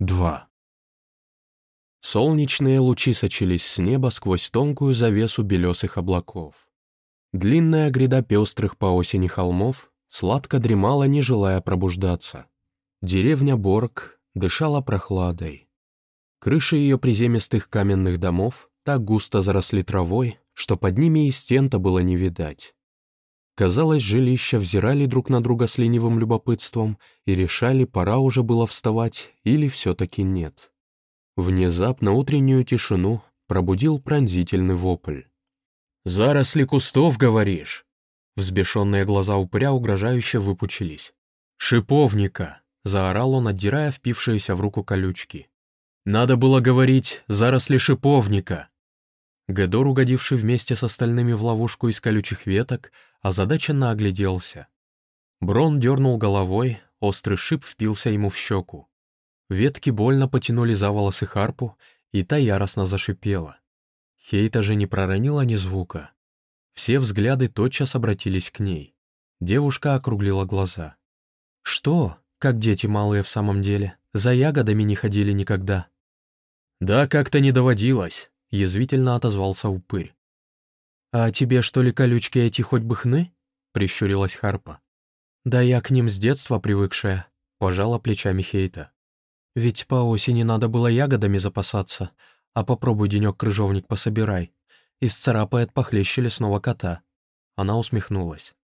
2. Солнечные лучи сочились с неба сквозь тонкую завесу белесых облаков. Длинная гряда пестрых по осени холмов сладко дремала, не желая пробуждаться. Деревня Борг дышала прохладой. Крыши ее приземистых каменных домов так густо заросли травой, что под ними и стен-то было не видать. Казалось, жилища взирали друг на друга с ленивым любопытством и решали, пора уже было вставать или все-таки нет. Внезапно утреннюю тишину пробудил пронзительный вопль. «Заросли кустов, говоришь?» Взбешенные глаза упыря угрожающе выпучились. «Шиповника!» — заорал он, отдирая впившиеся в руку колючки. «Надо было говорить «заросли шиповника», Гедор, угодивший вместе с остальными в ловушку из колючих веток, озадаченно огляделся. Брон дернул головой, острый шип впился ему в щеку. Ветки больно потянули за волосы Харпу, и та яростно зашипела. Хейта же не проронила ни звука. Все взгляды тотчас обратились к ней. Девушка округлила глаза. «Что? Как дети малые в самом деле? За ягодами не ходили никогда?» «Да, как-то не доводилось», — язвительно отозвался упырь. «А тебе, что ли, колючки эти хоть бы хны?» — прищурилась Харпа. «Да я к ним с детства привыкшая», — пожала плечами Хейта. «Ведь по осени надо было ягодами запасаться, а попробуй денек крыжовник пособирай. Исцарапает похлеще лесного кота». Она усмехнулась.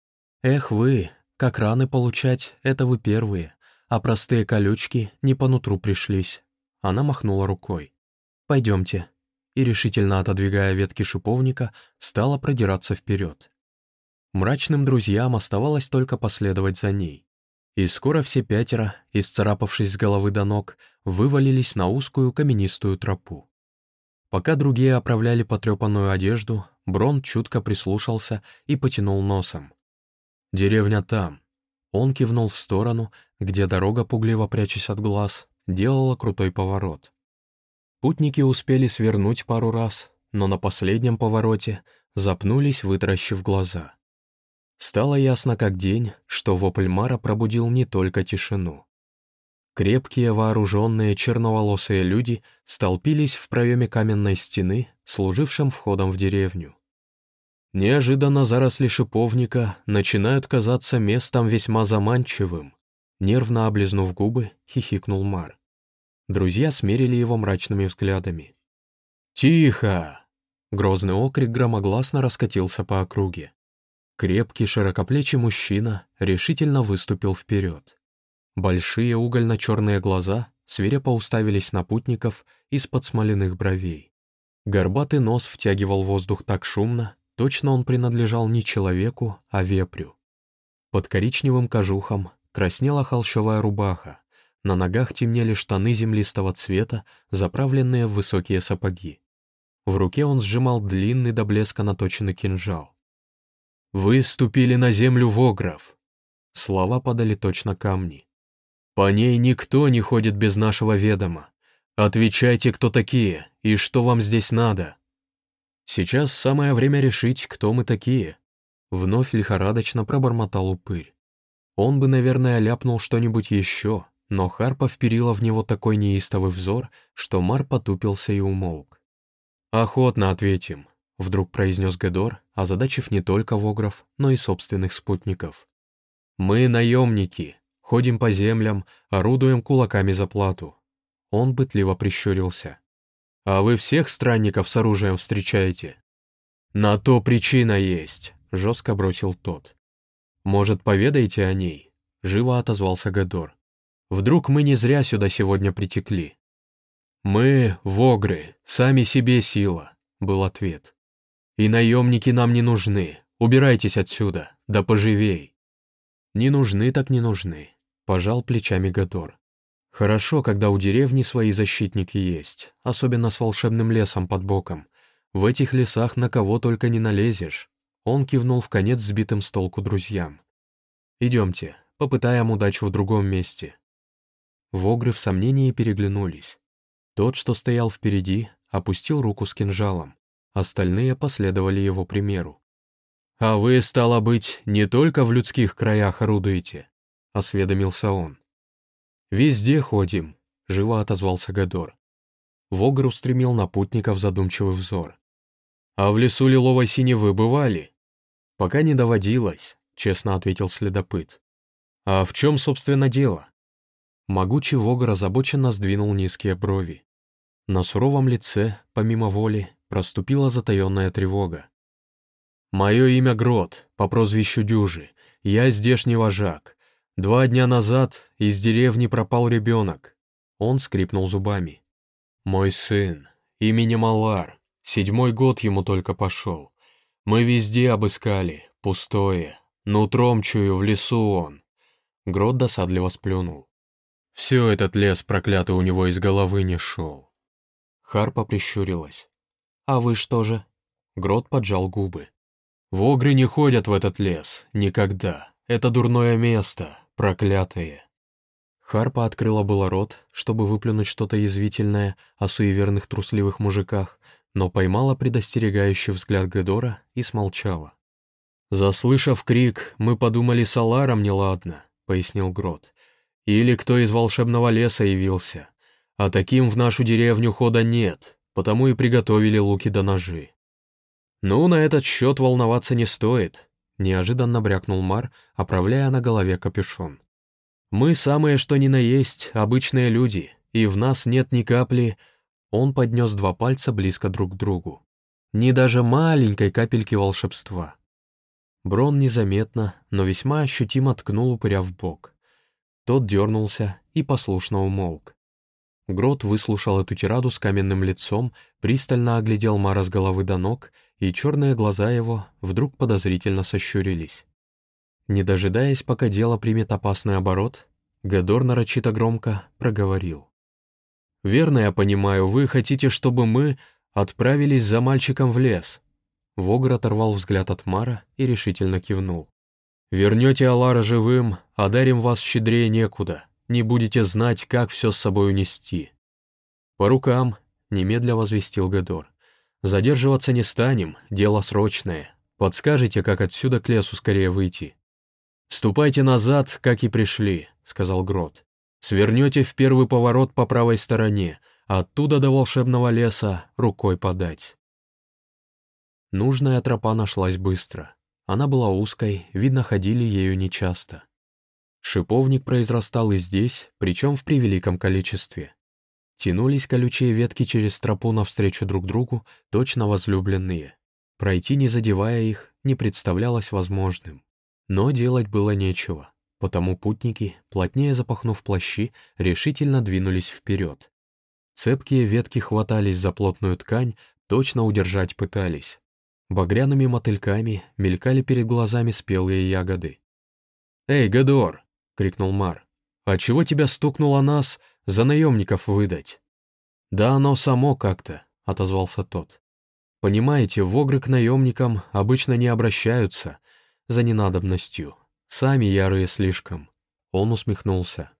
«Эх вы, как раны получать, это вы первые, а простые колючки не по нутру пришлись». Она махнула рукой. «Пойдемте, и, решительно отодвигая ветки шиповника, стала продираться вперед. Мрачным друзьям оставалось только последовать за ней. И скоро все пятеро, исцарапавшись с головы до ног, вывалились на узкую каменистую тропу. Пока другие оправляли потрепанную одежду, Брон чутко прислушался и потянул носом. «Деревня там». Он кивнул в сторону, где дорога, пугливо прячась от глаз, делала крутой поворот. Путники успели свернуть пару раз, но на последнем повороте запнулись, вытаращив глаза. Стало ясно как день, что вопль Мара пробудил не только тишину. Крепкие, вооруженные, черноволосые люди столпились в проеме каменной стены, служившем входом в деревню. Неожиданно заросли шиповника начинают казаться местом весьма заманчивым. Нервно облизнув губы, хихикнул Мар. Друзья смерили его мрачными взглядами. «Тихо!» Грозный окрик громогласно раскатился по округе. Крепкий, широкоплечий мужчина решительно выступил вперед. Большие угольно-черные глаза свирепо уставились на путников из-под смоляных бровей. Горбатый нос втягивал воздух так шумно, точно он принадлежал не человеку, а вепрю. Под коричневым кожухом краснела холщовая рубаха, на ногах темнели штаны землистого цвета, заправленные в высокие сапоги. В руке он сжимал длинный до блеска наточенный кинжал. «Вы ступили на землю Вогров!» Слова подали точно камни. «По ней никто не ходит без нашего ведома. Отвечайте, кто такие и что вам здесь надо!» «Сейчас самое время решить, кто мы такие», — вновь лихорадочно пробормотал упырь. Он бы, наверное, ляпнул что-нибудь еще, но Харпа вперила в него такой неистовый взор, что Мар потупился и умолк. «Охотно ответим», — вдруг произнес Гедор, озадачив не только Вогров, но и собственных спутников. «Мы наемники, ходим по землям, орудуем кулаками за плату». Он бытливо прищурился. «А вы всех странников с оружием встречаете?» «На то причина есть», — жестко бросил тот. «Может, поведаете о ней?» — живо отозвался Гедор. Вдруг мы не зря сюда сегодня притекли?» «Мы, вогры, сами себе сила», — был ответ. «И наемники нам не нужны. Убирайтесь отсюда, да поживей». «Не нужны так не нужны», — пожал плечами Гадор. «Хорошо, когда у деревни свои защитники есть, особенно с волшебным лесом под боком. В этих лесах на кого только не налезешь». Он кивнул в конец сбитым с толку друзьям. «Идемте, попытаем удачу в другом месте. Вогры в сомнении переглянулись. Тот, что стоял впереди, опустил руку с кинжалом. Остальные последовали его примеру. «А вы, стало быть, не только в людских краях орудуете?» — осведомился он. «Везде ходим», — живо отозвался Гадор. Вогр устремил на путников задумчивый взор. «А в лесу лиловой синевы бывали?» «Пока не доводилось», — честно ответил следопыт. «А в чем, собственно, дело?» Могучий Вогр озабоченно сдвинул низкие брови. На суровом лице, помимо воли, проступила затаенная тревога. «Мое имя Грот, по прозвищу Дюжи. Я здешний вожак. Два дня назад из деревни пропал ребенок». Он скрипнул зубами. «Мой сын, именем Алар. Седьмой год ему только пошел. Мы везде обыскали, пустое. Нутром чую, в лесу он». Грот досадливо сплюнул. Все этот лес проклятый у него из головы не шел. Харпа прищурилась. «А вы что же?» Грот поджал губы. «Вогры не ходят в этот лес. Никогда. Это дурное место. Проклятое». Харпа открыла было рот, чтобы выплюнуть что-то язвительное о суеверных трусливых мужиках, но поймала предостерегающий взгляд Гедора и смолчала. «Заслышав крик, мы подумали, с Аларом неладно», — пояснил Грот. «Или кто из волшебного леса явился. А таким в нашу деревню хода нет, потому и приготовили луки да ножи. «Ну, на этот счет волноваться не стоит», — неожиданно брякнул Мар, оправляя на голове капюшон. «Мы самые что ни на есть, обычные люди, и в нас нет ни капли...» Он поднес два пальца близко друг к другу. Ни даже маленькой капельки волшебства. Брон незаметно, но весьма ощутимо ткнул упыря в бок. Тот дернулся и послушно умолк. Грот выслушал эту тираду с каменным лицом, пристально оглядел Мара с головы до ног, и черные глаза его вдруг подозрительно сощурились. Не дожидаясь, пока дело примет опасный оборот, Гадор нарочито громко проговорил. «Верно я понимаю, вы хотите, чтобы мы отправились за мальчиком в лес?» Вогр оторвал взгляд от Мара и решительно кивнул. «Вернете Алара живым, одарим вас щедрее некуда не будете знать, как все с собой унести». «По рукам», — немедля возвестил Гедор. «Задерживаться не станем, дело срочное. Подскажете, как отсюда к лесу скорее выйти?» «Ступайте назад, как и пришли», — сказал Грот. «Свернете в первый поворот по правой стороне, оттуда до волшебного леса рукой подать». Нужная тропа нашлась быстро. Она была узкой, видно, ходили ею нечасто. Шиповник произрастал и здесь, причем в превеликом количестве. Тянулись колючие ветки через тропу навстречу друг другу, точно возлюбленные. Пройти, не задевая их, не представлялось возможным. Но делать было нечего, потому путники, плотнее запахнув плащи, решительно двинулись вперед. Цепкие ветки хватались за плотную ткань, точно удержать пытались. Багряными мотыльками мелькали перед глазами спелые ягоды. «Эй, Гадор, — крикнул Мар. «А чего тебя стукнуло нас за наемников выдать?» «Да оно само как-то», — отозвался тот. «Понимаете, вогры к наемникам обычно не обращаются за ненадобностью. Сами ярые слишком». Он усмехнулся.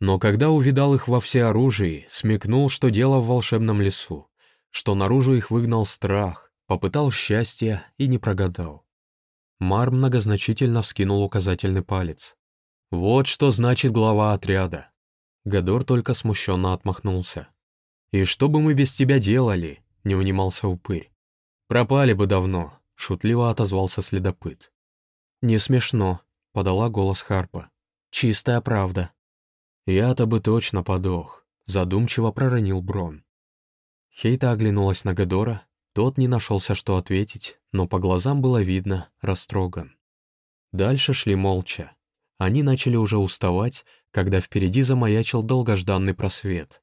Но когда увидал их во всеоружии, смекнул, что дело в волшебном лесу, что наружу их выгнал страх, попытал счастья и не прогадал. Мар многозначительно вскинул указательный палец. Вот что значит глава отряда. Гадор только смущенно отмахнулся. «И что бы мы без тебя делали?» — не унимался упырь. «Пропали бы давно», — шутливо отозвался следопыт. «Не смешно», — подала голос Харпа. «Чистая правда». «Я-то бы точно подох», — задумчиво проронил Брон. Хейта оглянулась на Гадора, тот не нашелся, что ответить, но по глазам было видно, растроган. Дальше шли молча. Они начали уже уставать, когда впереди замаячил долгожданный просвет.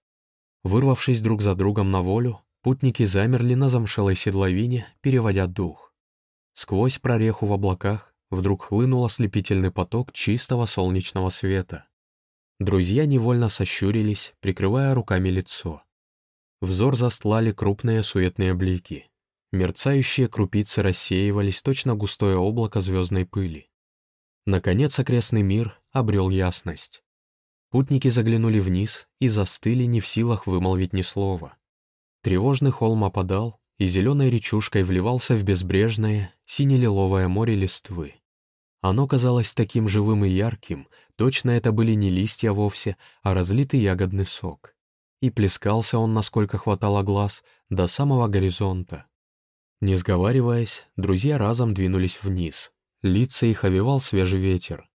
Вырвавшись друг за другом на волю, путники замерли на замшелой седловине, переводя дух. Сквозь прореху в облаках вдруг хлынул ослепительный поток чистого солнечного света. Друзья невольно сощурились, прикрывая руками лицо. Взор застлали крупные суетные блики. Мерцающие крупицы рассеивались точно густое облако звездной пыли. Наконец окрестный мир обрел ясность. Путники заглянули вниз и застыли не в силах вымолвить ни слова. Тревожный холм опадал, и зеленой речушкой вливался в безбрежное, сине-лиловое море листвы. Оно казалось таким живым и ярким, точно это были не листья вовсе, а разлитый ягодный сок. И плескался он, насколько хватало глаз, до самого горизонта. Не сговариваясь, друзья разом двинулись вниз. Лица их овевал свежий ветер.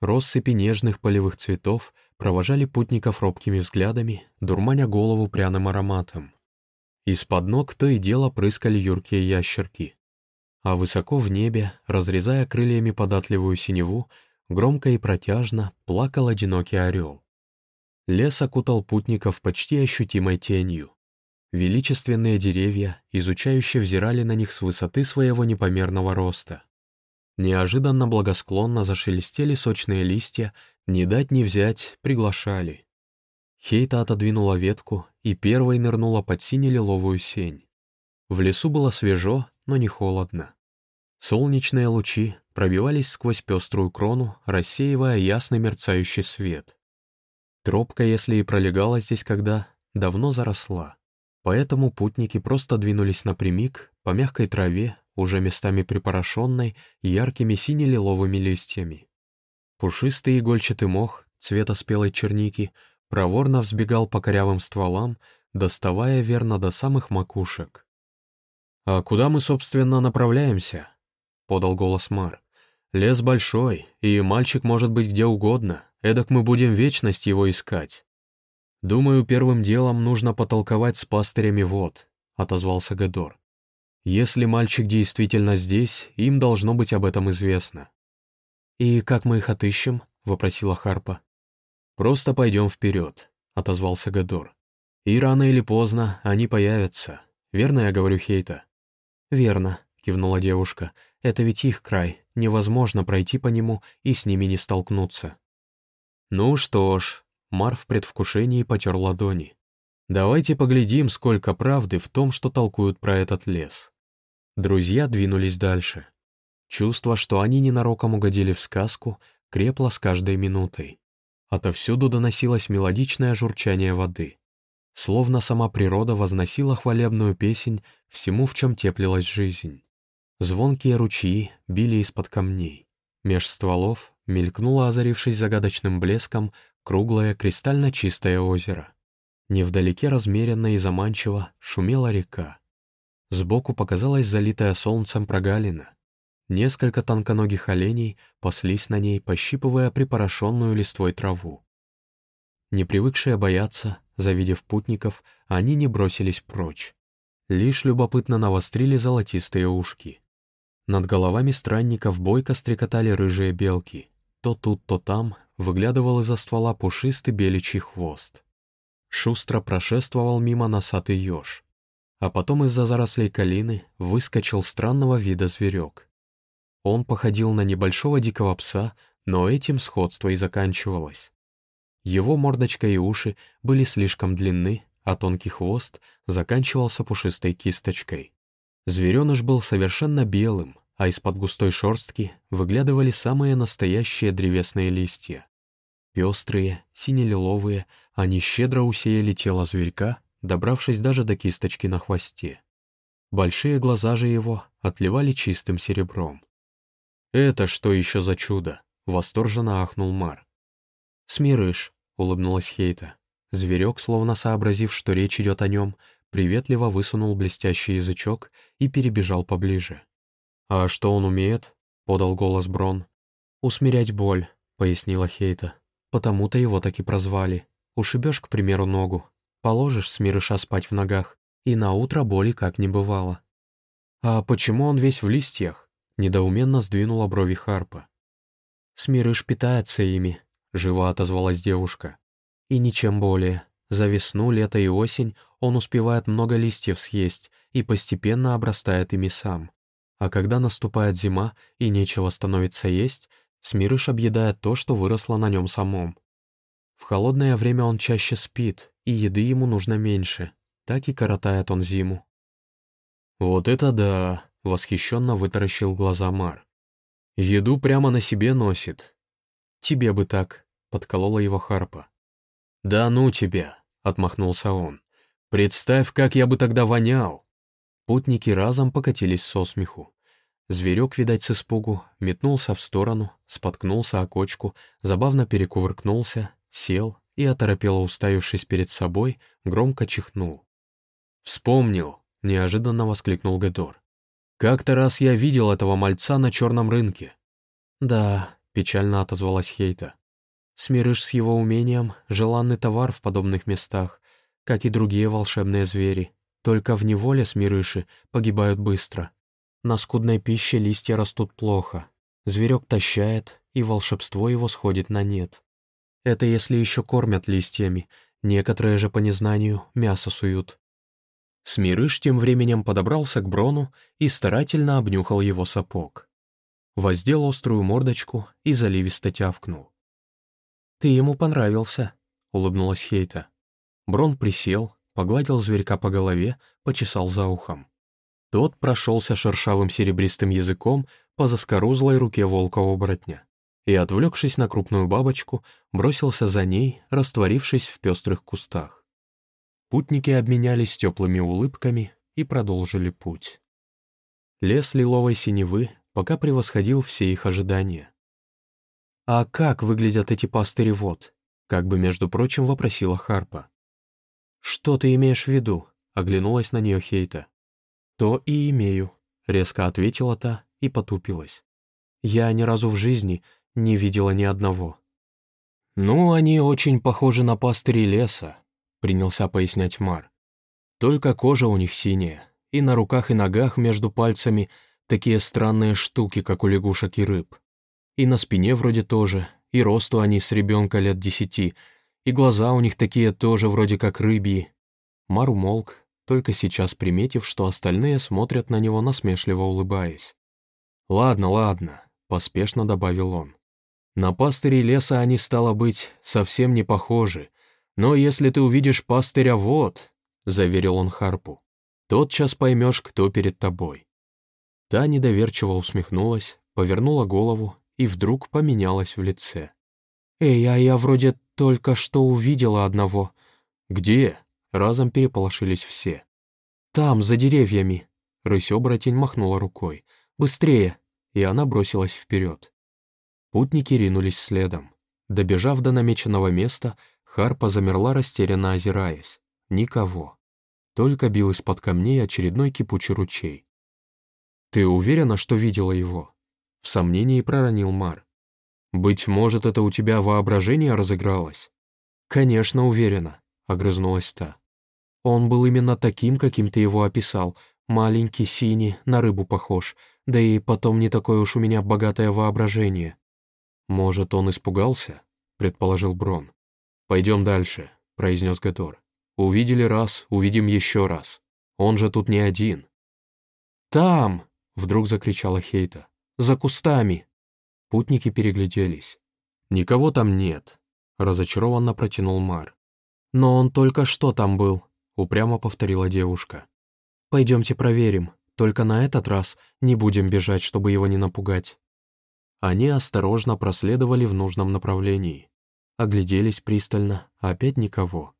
Россыпи нежных полевых цветов провожали путников робкими взглядами, дурманя голову пряным ароматом. Из-под ног то и дело прыскали юркие ящерки а высоко в небе, разрезая крыльями податливую синеву, громко и протяжно плакал одинокий орел. Лес окутал путников почти ощутимой тенью. Величественные деревья, изучающие взирали на них с высоты своего непомерного роста. Неожиданно благосклонно зашелестели сочные листья, не дать не взять, приглашали. Хейта отодвинула ветку и первой нырнула под сине-лиловую сень. В лесу было свежо, но не холодно. Солнечные лучи пробивались сквозь пеструю крону, рассеивая ясный мерцающий свет. Тропка, если и пролегала здесь когда, давно заросла. Поэтому путники просто двинулись напрямик по мягкой траве, уже местами припорошенной яркими сине-лиловыми листьями. Пушистый игольчатый мох цвета спелой черники проворно взбегал по корявым стволам, доставая верно до самых макушек. «А куда мы, собственно, направляемся?» — подал голос Мар. «Лес большой, и мальчик может быть где угодно, эдак мы будем вечность его искать». «Думаю, первым делом нужно потолковать с пастырями вод», — отозвался Гедор. «Если мальчик действительно здесь, им должно быть об этом известно». «И как мы их отыщем?» — вопросила Харпа. «Просто пойдем вперед», — отозвался Гедор. «И рано или поздно они появятся. Верно я говорю, Хейта?» «Верно», — кивнула девушка. «Это ведь их край. Невозможно пройти по нему и с ними не столкнуться». «Ну что ж», — Мар в предвкушении потер ладони. «Давайте поглядим, сколько правды в том, что толкуют про этот лес». Друзья двинулись дальше. Чувство, что они ненароком угодили в сказку, крепло с каждой минутой. Отовсюду доносилось мелодичное журчание воды. Словно сама природа возносила хвалебную песнь всему, в чем теплилась жизнь. Звонкие ручьи били из-под камней. Меж стволов мелькнуло, озарившись загадочным блеском, круглое кристально чистое озеро. Невдалеке размеренно и заманчиво шумела река. Сбоку показалась залитая солнцем прогалина. Несколько тонконогих оленей паслись на ней, пощипывая припорошенную листвой траву. Не привыкшие бояться, Завидев путников, они не бросились прочь. Лишь любопытно навострили золотистые ушки. Над головами странников бойко стрекотали рыжие белки. То тут, то там выглядывал из-за ствола пушистый беличий хвост. Шустро прошествовал мимо носатый еж. А потом из-за зарослей калины выскочил странного вида зверек. Он походил на небольшого дикого пса, но этим сходство и заканчивалось. Его мордочка и уши были слишком длинны, а тонкий хвост заканчивался пушистой кисточкой. Звереныш был совершенно белым, а из-под густой шерстки выглядывали самые настоящие древесные листья. Пестрые, сине-лиловые, они щедро усеяли тело зверька, добравшись даже до кисточки на хвосте. Большие глаза же его отливали чистым серебром. «Это что еще за чудо?» — восторженно ахнул Мар. «Смирыш», — улыбнулась Хейта. Зверек, словно сообразив, что речь идет о нем, приветливо высунул блестящий язычок и перебежал поближе. «А что он умеет?» — подал голос Брон. «Усмирять боль», — пояснила Хейта. «Потому-то его так и прозвали. Ушибешь, к примеру, ногу, положишь смирыша спать в ногах, и на утро боли как не бывало». «А почему он весь в листьях?» — недоуменно сдвинула брови Харпа. «Смирыш питается ими», — живо отозвалась девушка. «И ничем более. За весну, лето и осень он успевает много листьев съесть и постепенно обрастает ими сам. А когда наступает зима и нечего становится есть, Смирыш объедает то, что выросло на нем самом. В холодное время он чаще спит, и еды ему нужно меньше. Так и коротает он зиму. «Вот это да!» — восхищенно вытаращил глаза Мар. «Еду прямо на себе носит. Тебе бы так», — подколола его Харпа. «Да ну тебя», — отмахнулся он. «Представь, как я бы тогда вонял!» Путники разом покатились со смеху. Зверек, видать, с испугу, метнулся в сторону, споткнулся о кочку, забавно перекувыркнулся, сел и, оторопело уставившись перед собой, громко чихнул. «Вспомнил!» — неожиданно воскликнул Гедор. «Как-то раз я видел этого мальца на черном рынке». «Да», — печально отозвалась Хейта. «Смирыш с его умением — желанный товар в подобных местах, как и другие волшебные звери. Только в неволе смирыши погибают быстро. На скудной пище листья растут плохо. Зверек тащает, и волшебство его сходит на нет. Это если еще кормят листьями, некоторые же по незнанию мясо суют. Смирыш тем временем подобрался к Брону и старательно обнюхал его сапог. Воздел острую мордочку и заливисто тявкнул. «Ты ему понравился», — улыбнулась Хейта. Брон присел, погладил зверька по голове, почесал за ухом. Тот прошелся шершавым серебристым языком по заскорузлой руке волка-оборотня и, отвлекшись на крупную бабочку, бросился за ней, растворившись в пестрых кустах. Путники обменялись теплыми улыбками и продолжили путь. Лес лиловой синевы пока превосходил все их ожидания. «А как выглядят эти пастыри вод?» — как бы, между прочим, вопросила Харпа. «Что ты имеешь в виду?» — оглянулась на нее Хейта. «То и имею», — резко ответила та и потупилась. «Я ни разу в жизни не видела ни одного». «Ну, они очень похожи на пастыри леса», — принялся пояснять Мар. «Только кожа у них синяя, и на руках и ногах между пальцами такие странные штуки, как у лягушек и рыб. И на спине вроде тоже, и росту они с ребенка лет десяти, и глаза у них такие тоже вроде как рыбьи». Мар умолк, только сейчас приметив, что остальные смотрят на него насмешливо улыбаясь. «Ладно, ладно», — поспешно добавил он. «На пастырей леса они, стало быть, совсем не похожи, но если ты увидишь пастыря вот», — заверил он Харпу, — «тотчас поймешь, кто перед тобой». Та недоверчиво усмехнулась, повернула голову и вдруг поменялась в лице. «Эй, а я вроде только что увидела одного». «Где?» Разом переполошились все. «Там, за деревьями!» Рысь-оборотень махнула рукой. «Быстрее!» И она бросилась вперед. Путники ринулись следом. Добежав до намеченного места, Харпа замерла, растерянно озираясь. Никого. Только бил из-под камней очередной кипучий ручей. «Ты уверена, что видела его?» В сомнении проронил Мар. «Быть может, это у тебя воображение разыгралось?» «Конечно, уверена», — огрызнулась та. Он был именно таким, каким ты его описал. Маленький, синий, на рыбу похож. Да и потом не такое уж у меня богатое воображение. Может, он испугался? Предположил Брон. Пойдем дальше, произнес Гатор. Увидели раз, увидим еще раз. Он же тут не один. Там! Вдруг закричала Хейта. За кустами! Путники перегляделись. «Никого там нет», — разочарованно протянул Мар. «Но он только что там был», — упрямо повторила девушка. «Пойдемте проверим, только на этот раз не будем бежать, чтобы его не напугать». Они осторожно проследовали в нужном направлении. Огляделись пристально, опять никого.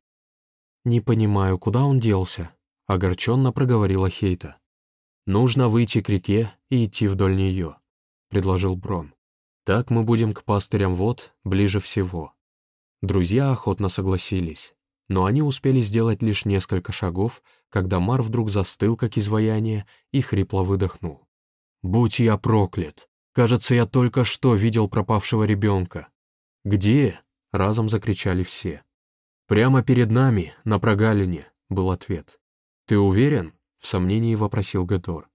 «Не понимаю, куда он делся?» — огорченно проговорила Хейта. «Нужно выйти к реке и идти вдоль нее», — предложил Брон. «Так мы будем к пастырям вод ближе всего». Друзья охотно согласились но они успели сделать лишь несколько шагов, когда Мар вдруг застыл, как изваяние, и хрипло выдохнул. «Будь я проклят! Кажется, я только что видел пропавшего ребенка». «Где?» — разом закричали все. «Прямо перед нами, на прогалине», — был ответ. «Ты уверен?» — в сомнении вопросил Гедор.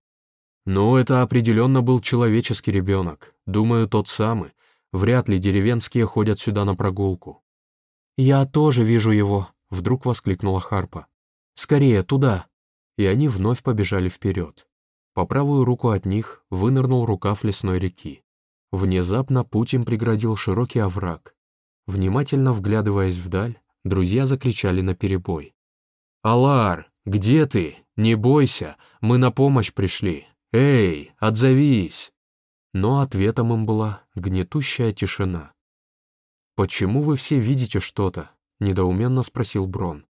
«Ну, это определенно был человеческий ребенок. Думаю, тот самый. Вряд ли деревенские ходят сюда на прогулку». «Я тоже вижу его», — вдруг воскликнула Харпа. «Скорее, туда!» И они вновь побежали вперед. По правую руку от них вынырнул рукав лесной реки. Внезапно путь им преградил широкий овраг. Внимательно вглядываясь вдаль, друзья закричали наперебой. «Алар, где ты? Не бойся, мы на помощь пришли. Эй, отзовись!» Но ответом им была гнетущая тишина. «Почему вы все видите что-то?» — недоуменно спросил Брон.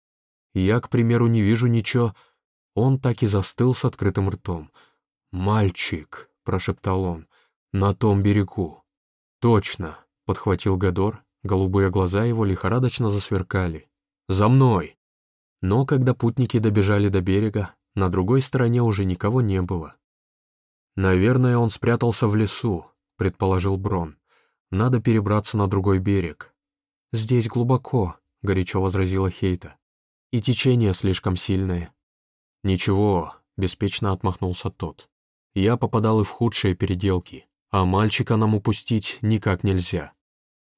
«Я, к примеру, не вижу ничего...» Он так и застыл с открытым ртом. «Мальчик», прошептал он. «На том берегу». «Точно», — подхватил Гадор, голубые глаза его лихорадочно засверкали. «За мной!» Но когда путники добежали до берега, на другой стороне уже никого не было. «Наверное, он спрятался в лесу», — предположил Брон. «Надо перебраться на другой берег». «Здесь глубоко», — горячо возразила Хейта. «И течение слишком сильное». «Ничего», — беспечно отмахнулся тот. «Я попадал и в худшие переделки, а мальчика нам упустить никак нельзя».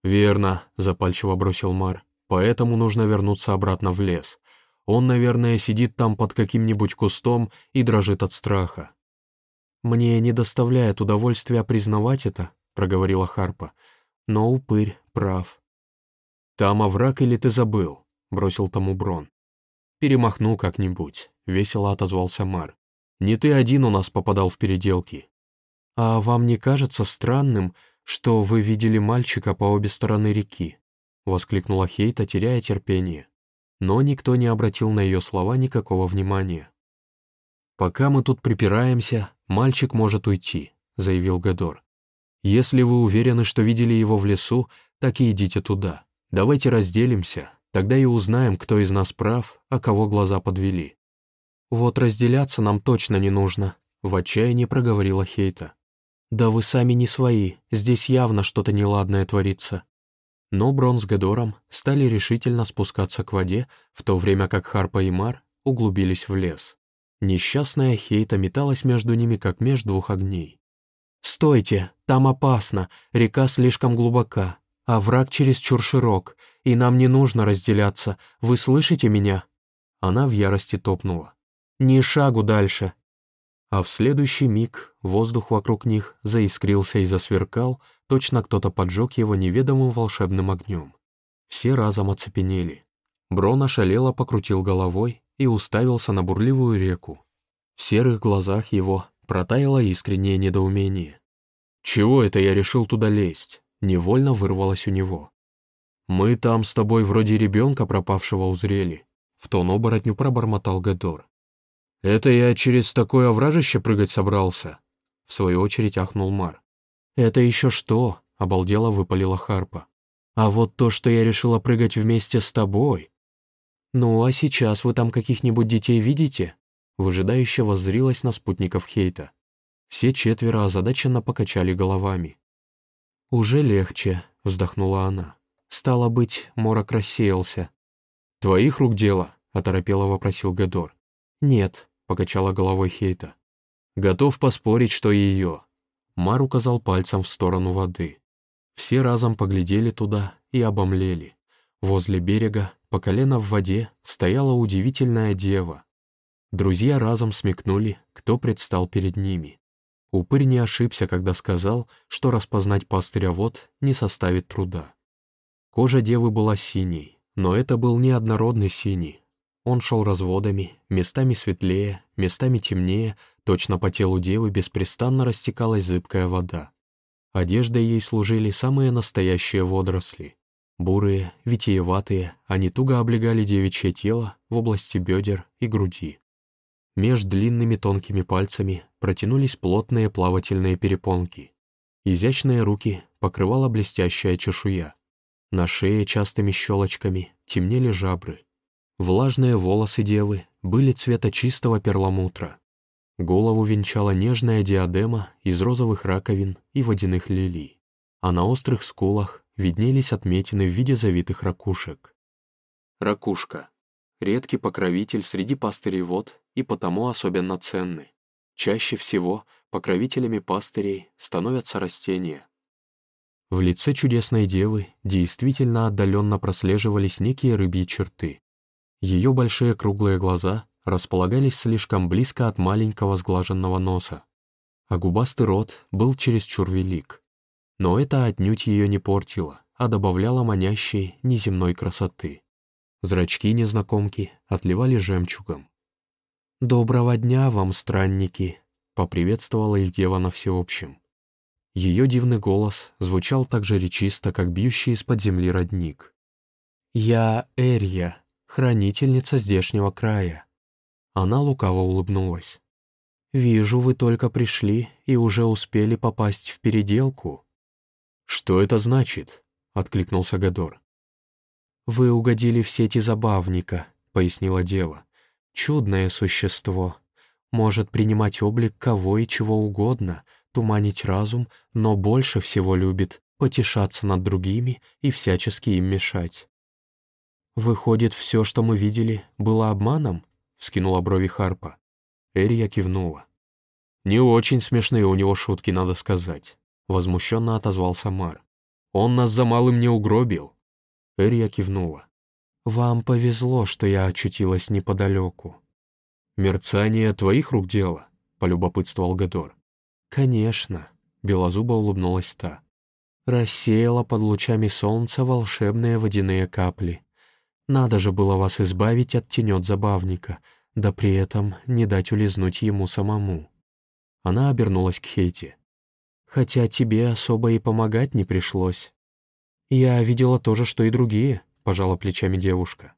«Верно», — запальчиво бросил Мар. «Поэтому нужно вернуться обратно в лес. Он, наверное, сидит там под каким-нибудь кустом и дрожит от страха. «Мне не доставляет удовольствия признавать это», — проговорила Харпа, — «но упырь прав». «Там овраг или ты забыл?» — бросил тому Брон. «Перемахну как-нибудь», — весело отозвался Мар. «Не ты один у нас попадал в переделки». «А вам не кажется странным, что вы видели мальчика по обе стороны реки?» — воскликнула Хейта, теряя терпение. Но никто не обратил на ее слова никакого внимания. «Пока мы тут припираемся, мальчик может уйти», — заявил Гадор. «Если вы уверены, что видели его в лесу, так и идите туда. Давайте разделимся, тогда и узнаем, кто из нас прав, а кого глаза подвели». «Вот разделяться нам точно не нужно», — в отчаянии проговорила Хейта. «Да вы сами не свои, здесь явно что-то неладное творится». Но Брон с Гедором стали решительно спускаться к воде, в то время как Харпа и Мар углубились в лес. Несчастная Хейта металась между ними, как меж двух огней. «Стойте, там опасно, река слишком глубока, а враг чересчур широк, и нам не нужно разделяться, вы слышите меня?» Она в ярости топнула. «Ни шагу дальше!» А в следующий миг воздух вокруг них заискрился и засверкал, точно кто-то поджег его неведомым волшебным огнем. Все разом оцепенели. Брон ошалело покрутил головой и уставился на бурливую реку. В серых глазах его протаяло искреннее недоумение. «Чего это я решил туда лезть?» Невольно вырвалось у него. «Мы там с тобой вроде ребенка пропавшего узрели», — в тон оборотню пробормотал Гадор. «Это я через такое овражище прыгать собрался?» В свою очередь ахнул Мар. «Это еще что?» — обалдело выпалила Харпа. «А вот то, что я решила прыгать вместе с тобой, «Ну, а сейчас вы там каких-нибудь детей видите?» Выжидающе воззрилась на спутников Хейта. Все четверо озадаченно покачали головами. «Уже легче», — вздохнула она. «Стало быть, морок рассеялся». «Твоих рук дело?» — оторопело вопросил Гедор. «Нет», — покачала головой Хейта. «Готов поспорить, что ее». Мар указал пальцем в сторону воды. Все разом поглядели туда и обомлели. Возле берега по колено в воде стояла удивительная дева. Друзья разом смекнули, кто предстал перед ними. Упырь не ошибся, когда сказал, что распознать пастыря вод не составит труда. Кожа девы была синей, но это был не однородный синий. Он шел разводами, местами светлее, местами темнее, точно по телу девы беспрестанно растекалась зыбкая вода. Одеждой ей служили самые настоящие водоросли. Бурые, витиеватые, они туго облегали девичье тело в области бедер и груди. Меж длинными тонкими пальцами протянулись плотные плавательные перепонки. Изящные руки покрывала блестящая чешуя. На шее частыми щелочками темнели жабры. Влажные волосы девы были цвета чистого перламутра. Голову венчала нежная диадема из розовых раковин и водяных лилий, а на острых скулах виднелись отметины в виде завитых ракушек. Ракушка. Редкий покровитель среди пастырей вод и потому особенно ценный. Чаще всего покровителями пастырей становятся растения. В лице чудесной девы действительно отдаленно прослеживались некие рыбьи черты. Ее большие круглые глаза располагались слишком близко от маленького сглаженного носа, а губастый рот был чересчур велик. Но это отнюдь ее не портило, а добавляло манящей неземной красоты. Зрачки незнакомки отливали жемчугом. «Доброго дня вам, странники!» — поприветствовала их дева на всеобщем. Ее дивный голос звучал так же речисто, как бьющий из-под земли родник. «Я Эрия, хранительница здешнего края». Она лукаво улыбнулась. «Вижу, вы только пришли и уже успели попасть в переделку». «Что это значит?» — откликнулся Гадор. «Вы угодили в сети забавника», — пояснила дева. «Чудное существо. Может принимать облик кого и чего угодно, туманить разум, но больше всего любит потешаться над другими и всячески им мешать». «Выходит, все, что мы видели, было обманом?» — вскинула брови Харпа. Эрия кивнула. «Не очень смешные у него шутки, надо сказать», — возмущенно отозвался Мар. «Он нас за малым не угробил». Эрия кивнула. «Вам повезло, что я очутилась неподалеку». «Мерцание твоих рук дело?» — полюбопытствовал Гадор. «Конечно», — белозубо улыбнулась та. «Рассеяла под лучами солнца волшебные водяные капли. Надо же было вас избавить от тенет забавника, да при этом не дать улизнуть ему самому». Она обернулась к Хейте. «Хотя тебе особо и помогать не пришлось. «Я видела то же, что и другие», — пожала плечами девушка.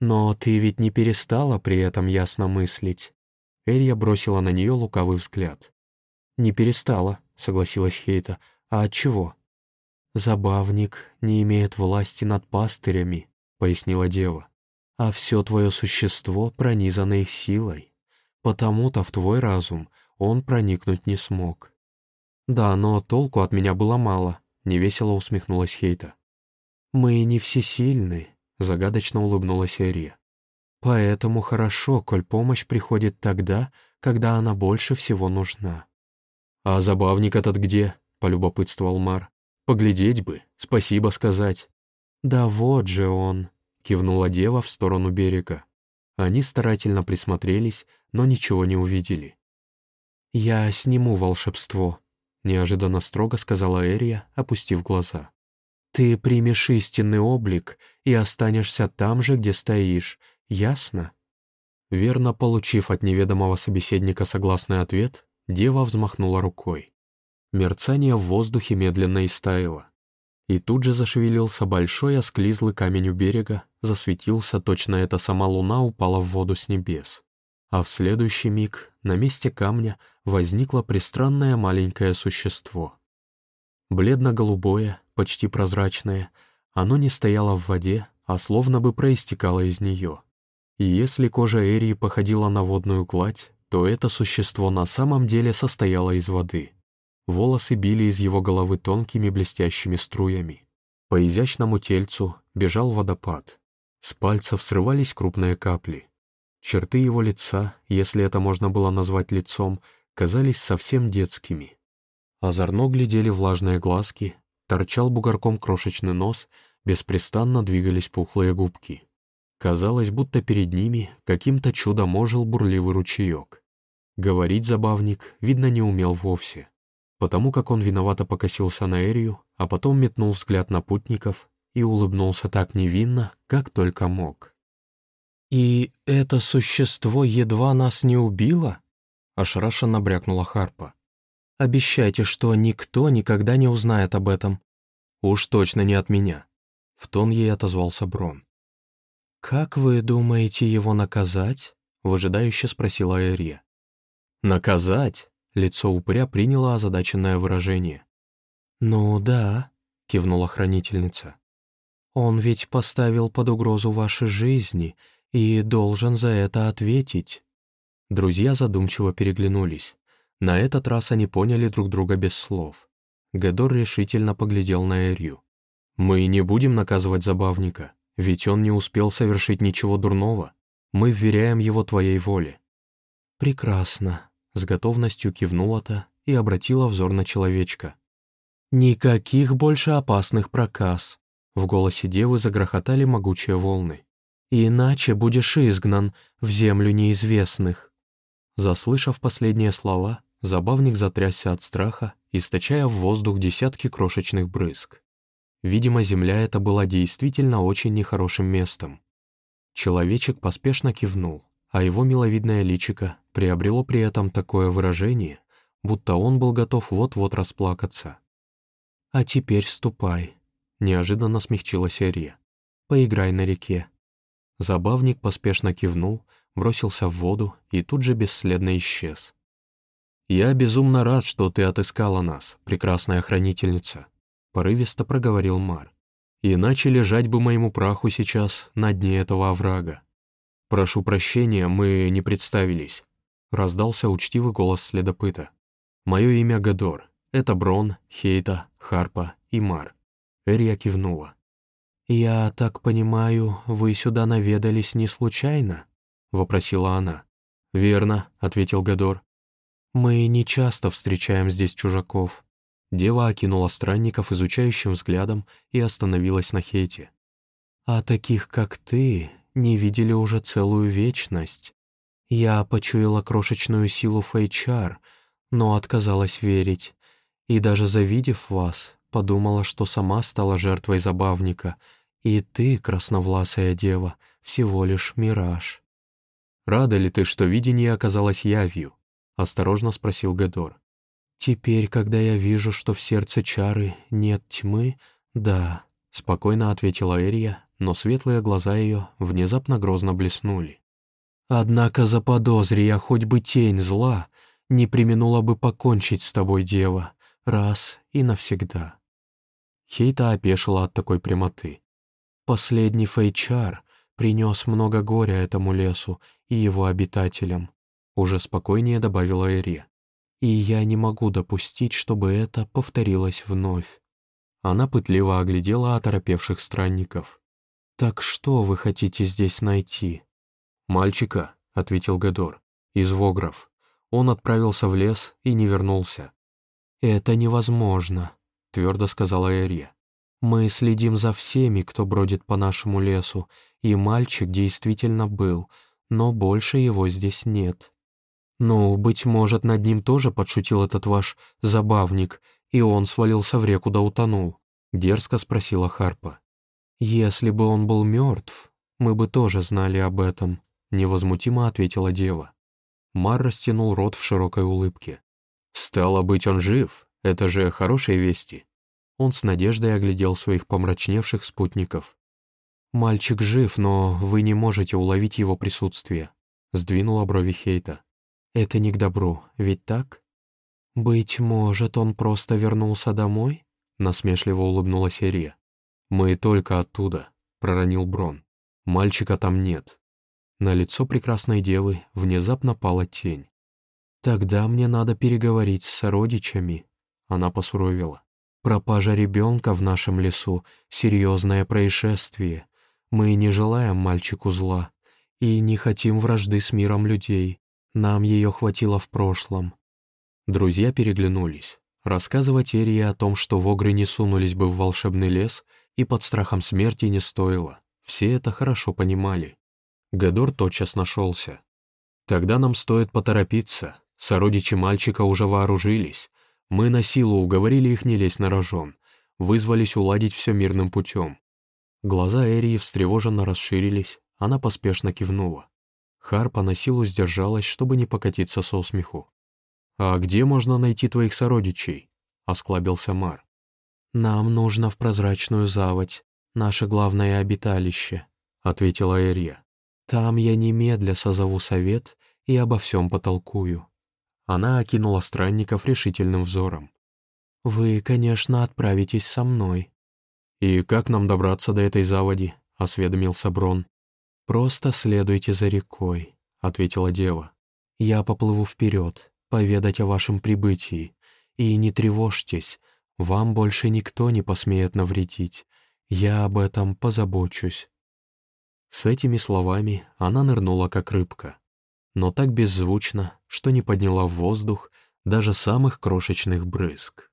«Но ты ведь не перестала при этом ясно мыслить». Элья бросила на нее лукавый взгляд. «Не перестала», — согласилась Хейта. «А от чего?» «Забавник не имеет власти над пастырями», — пояснила дева. «А все твое существо пронизано их силой. Потому-то в твой разум он проникнуть не смог». «Да, но толку от меня было мало», невесело усмехнулась Хейта. «Мы не всесильны», — загадочно улыбнулась Эрия. «Поэтому хорошо, коль помощь приходит тогда, когда она больше всего нужна». «А забавник этот где?» — полюбопытствовал Мар. «Поглядеть бы, спасибо сказать». «Да вот же он», — кивнула дева в сторону берега. Они старательно присмотрелись, но ничего не увидели. «Я сниму волшебство», неожиданно строго сказала Эрия, опустив глаза. «Ты примешь истинный облик и останешься там же, где стоишь, ясно?» Верно получив от неведомого собеседника согласный ответ, дева взмахнула рукой. Мерцание в воздухе медленно истаяло. И тут же зашевелился большой осклизлый камень у берега, засветился, точно эта сама луна упала в воду с небес а в следующий миг на месте камня возникло пристранное маленькое существо. Бледно-голубое, почти прозрачное, оно не стояло в воде, а словно бы проистекало из нее. И если кожа Эрии походила на водную гладь, то это существо на самом деле состояло из воды. Волосы били из его головы тонкими блестящими струями. По изящному тельцу бежал водопад. С пальцев срывались крупные капли. Черты его лица, если это можно было назвать лицом, казались совсем детскими. Озорно глядели влажные глазки, торчал бугорком крошечный нос, беспрестанно двигались пухлые губки. Казалось, будто перед ними каким-то чудом ожил бурливый ручеек. Говорить забавник, видно, не умел вовсе, потому как он виновато покосился на Эрию, а потом метнул взгляд на путников и улыбнулся так невинно, как только мог. «И это существо едва нас не убило?» Ошарашенно брякнула Харпа. «Обещайте, что никто никогда не узнает об этом». «Уж точно не от меня», — в тон ей отозвался Брон. «Как вы думаете его наказать?» — выжидающе спросила Эрия. «Наказать?» — лицо упыря приняло озадаченное выражение. «Ну да», — кивнула хранительница. «Он ведь поставил под угрозу ваши жизни и должен за это ответить». Друзья задумчиво переглянулись. На этот раз они поняли друг друга без слов. Гедор решительно поглядел на Эрью. «Мы не будем наказывать забавника, ведь он не успел совершить ничего дурного. Мы вверяем его твоей воле». «Прекрасно», — с готовностью кивнула та и обратила взор на человечка. «Никаких больше опасных проказ», — в голосе девы загрохотали могучие волны иначе будешь изгнан в землю неизвестных». Заслышав последние слова, забавник затрясся от страха, источая в воздух десятки крошечных брызг. Видимо, земля эта была действительно очень нехорошим местом. Человечек поспешно кивнул, а его миловидное личико приобрело при этом такое выражение, будто он был готов вот-вот расплакаться. «А теперь ступай», — неожиданно смягчилась Ария. «Поиграй на реке, Забавник поспешно кивнул, бросился в воду и тут же бесследно исчез. «Я безумно рад, что ты отыскала нас, прекрасная хранительница», — порывисто проговорил Мар. «Иначе лежать бы моему праху сейчас на дне этого оврага. Прошу прощения, мы не представились», — раздался учтивый голос следопыта. «Мое имя Гадор. Это Брон, Хейта, Харпа и Мар». Эрия кивнула. «Я так понимаю, вы сюда наведались не случайно?» — вопросила она. «Верно», — ответил Гадор. «Мы не часто встречаем здесь чужаков». Дева окинула странников изучающим взглядом и остановилась на Хейте. «А таких, как ты, не видели уже целую вечность. Я почуяла крошечную силу Фейчар, но отказалась верить. И даже завидев вас, подумала, что сама стала жертвой забавника, и ты, красновласая дева, всего лишь мираж. «Рада ли ты, что видение оказалось явью?» — осторожно спросил Гедор. «Теперь, когда я вижу, что в сердце чары нет тьмы, да», — спокойно ответила Эрия, но светлые глаза ее внезапно грозно блеснули. «Однако заподозри я хоть бы тень зла, не применула бы покончить с тобой, дева, раз и навсегда». Хейта опешила от такой прямоты. «Последний фейчар принес много горя этому лесу и его обитателям», уже спокойнее добавила Эри. «И я не могу допустить, чтобы это повторилось вновь». Она пытливо оглядела оторопевших странников. «Так что вы хотите здесь найти?» «Мальчика», — ответил Гедор, — «из Вогров. Он отправился в лес и не вернулся». «Это невозможно», — твердо сказала Эрия. «Мы следим за всеми, кто бродит по нашему лесу, и мальчик действительно был, но больше его здесь нет». «Ну, быть может, над ним тоже подшутил этот ваш забавник, и он свалился в реку да утонул?» — дерзко спросила Харпа. «Если бы он был мертв, мы бы тоже знали об этом», — невозмутимо ответила дева. Мар растянул рот в широкой улыбке. «Стало быть, он жив. Это же хорошие вести». Он с надеждой оглядел своих помрачневших спутников. «Мальчик жив, но вы не можете уловить его присутствие», — сдвинула брови Хейта. «Это не к добру, ведь так?» «Быть может, он просто вернулся домой?» — насмешливо улыбнулась Ирия. «Мы только оттуда», — проронил Брон. «Мальчика там нет». На лицо прекрасной девы внезапно пала тень. «Тогда мне надо переговорить с сородичами», — она посуровила. «Пропажа ребенка в нашем лесу — серьезное происшествие. Мы не желаем мальчику зла и не хотим вражды с миром людей. Нам ее хватило в прошлом». Друзья переглянулись. Рассказывать Эрии о том, что вогры не сунулись бы в волшебный лес — и под страхом смерти не стоило. Все это хорошо понимали. Гадор тотчас нашелся. «Тогда нам стоит поторопиться. Сородичи мальчика уже вооружились. Мы на силу уговорили их не лезть на рожон. Вызвались уладить все мирным путем». Глаза Эрии встревоженно расширились, она поспешно кивнула. Харпа на силу сдержалась, чтобы не покатиться со смеху. «А где можно найти твоих сородичей?» — осклабился Мар. «Нам нужно в прозрачную заводь, наше главное обиталище», — ответила Эрия. «Там я немедля созову совет и обо всем потолкую». Она окинула странников решительным взором. «Вы, конечно, отправитесь со мной». «И как нам добраться до этой заводи?» — осведомился Брон. «Просто следуйте за рекой», — ответила дева. «Я поплыву вперед, поведать о вашем прибытии. И не тревожьтесь, вам больше никто не посмеет навредить. Я об этом позабочусь». С этими словами она нырнула, как рыбка, но так беззвучно, что не подняла в воздух даже самых крошечных брызг.